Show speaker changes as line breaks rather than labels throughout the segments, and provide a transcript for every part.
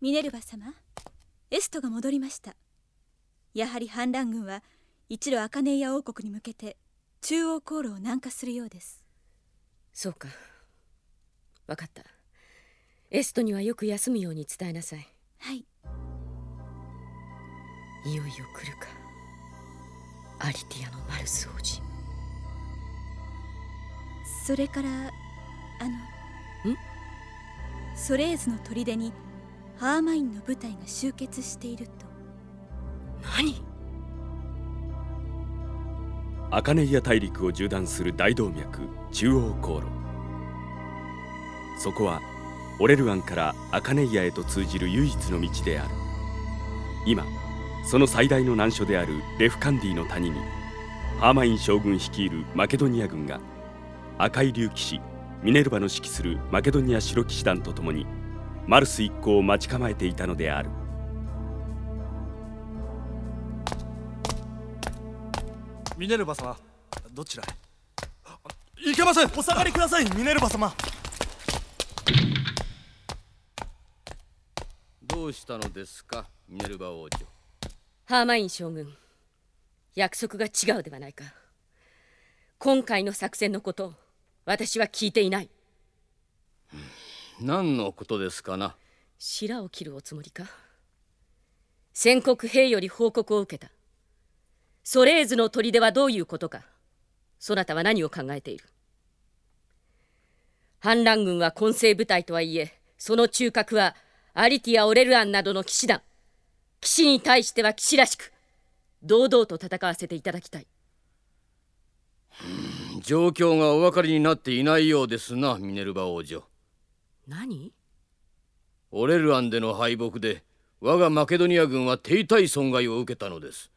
ミネルヴァ様エストが戻りました。やはり反乱軍は一路アカネイア王国に向けて中央航路を南下するようです。
そうか。分かった。エストにはよく休むように伝えなさい。
はい。
いよいよ来るか。アリティアのマルス王子。
それからあの
ん？
ソレーズの砦にハーマインの部隊が集結していると。
何？
アカネイア大陸を縦断する大動脈中央航路。そこはオレル湾からアカネイアへと通じる唯一の道である。今その最大の難所であるレフカンディの谷にハーマイン将軍率いるマケドニア軍が赤い竜騎士ミネルヴァの指揮するマケドニア白騎士団と共にマルス一行を待ち構えていたのである。
ミネルヴァ様どちらへ？いけません！
お下がりくださいミネルヴァ様。
どうしたのですかミネルヴァ王女？
ハーマイン将軍約束が違うではないか。今回の作戦のこと私は聞いていない
何のことですかな？
白を切るおつもりか？宣告兵より報告を受けた。ソレーズの砦はどういうことか？そなたは何を考えている？反乱軍は混成部隊とはいえその中核はアリティア・オレルアンなどの騎士団。騎士に対しては騎士らしく堂々と戦わせていただきたい。
状況がお分かりになっていないようですなミネルヴァ王女
何？
オレルアンでの敗北で我がマケドニア軍は停滞損害を受けたのです。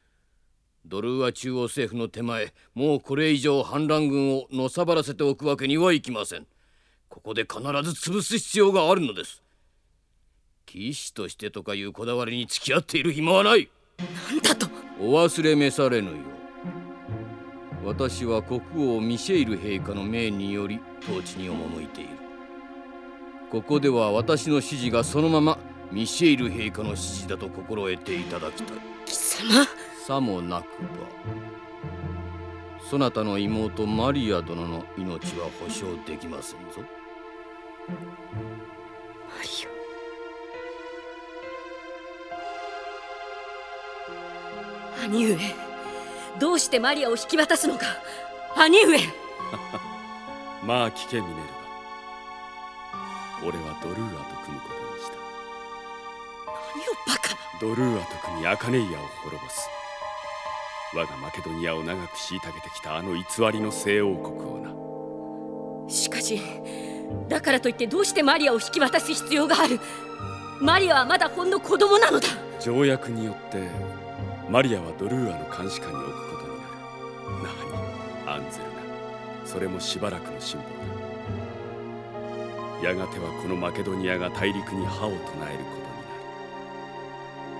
ドルーア中央政府の手前もうこれ以上反乱軍をのさばらせておくわけにはいきません。ここで必ず潰す必要があるのです。騎士としてとかいうこだわりに付き合っている暇はない。
何だと？
お忘れ召されぬよ私は国王ミシェイル陛下の命により統治に赴いているここでは私の指示がそのままミシェイル陛下の指示だと心得ていただきたい。
貴様？
さもなくば。そなたの妹マリア殿の命は保証できませんぞ。
マリア。兄上どうしてマリアを引き渡すのか。兄上。
まあ聞けミネル。ヴァ俺はドルーアと組むことにした。
何をバカな。
ドルーアと組みアカネイアを滅ぼす。我がマケドニアを長く虐げてきたあの偽りの西王国をな。
しかしだからといってどうしてマリアを引き渡す必要がある。マリアはまだほんの子供なのだ。
条約によってマリアはドルーアの監視下に置くことになる。なにアンゼルナ。それもしばらくの辛抱だやがてはこのマケドニアが大陸に歯を唱えるこ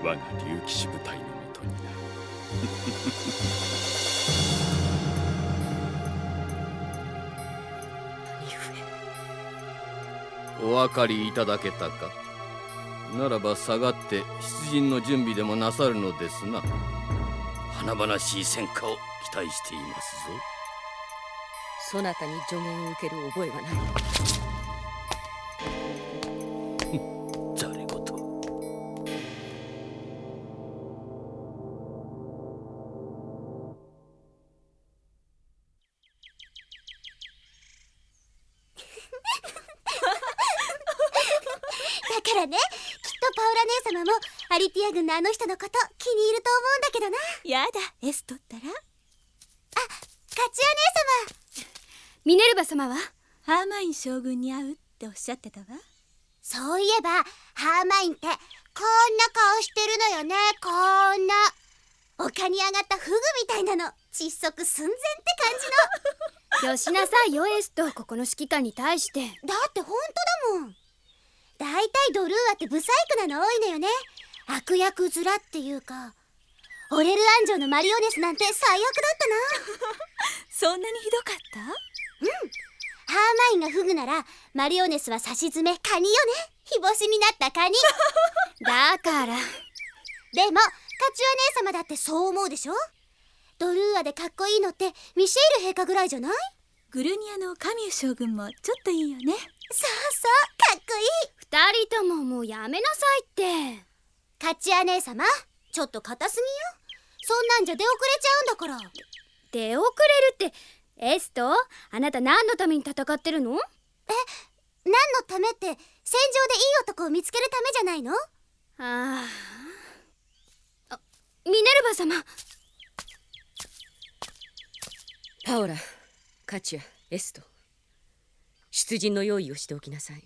とになる。我が竜騎士部隊のもとになる。
お分かりいただけたか。ならば下がって出陣の準備でもなさるのですな。華々しい戦果を期待していますぞ。
そなたに助言を受ける覚えはない。
からね。きっとパウラ姉様もアリティア軍のあの人のこと気に入ると思うんだけどな。
やだエストったら。
カチア姉様。
ミネルヴァ様は？
ハーマイン将軍に会うっておっしゃってたわ。
そういえばハーマインってこんな顔してるのよね。こんな。丘に上がったフグみたいなの。窒息寸前って感
よしなさいよエスト。ここの指揮官に対して。
じのだって本当ドルーアってブサイクなの多いのよね。悪役面っていうか。オレルアン城のマリオネスなんて最悪だったな。
そんなにひどかった？
ハーマインがフグならマリオネスは差し詰めカニよね。日干しになったカニ。
だから。
でもカチュア姉様だってそう思うでしょ？ドルーアでかっこいいのってミシェール陛下ぐらいじゃない？
グルニアのカミュー将軍もちょっといいよね
そうそうかっこいい。
二人とももうやめなさいって。
カチュア姉様ちょっと硬すぎよ。そんなんじゃ出遅れちゃうんだから。
出遅れるってエスト？あなた何のために戦ってるの？
何のためって戦場でいい男を見つけるためじゃないの？
あああミネルヴァ様。
パオラカチュアエスト出陣の用意をしておきなさい。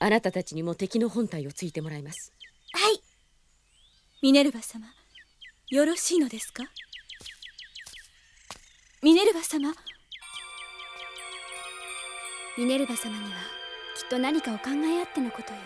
あなたたちにも敵の本体をついてもらいます。
はい。
ミネルヴァ様よろしいのですか？ミネルヴァ様。
ミネルヴァ様にはきっと何かを考えあってのことよ。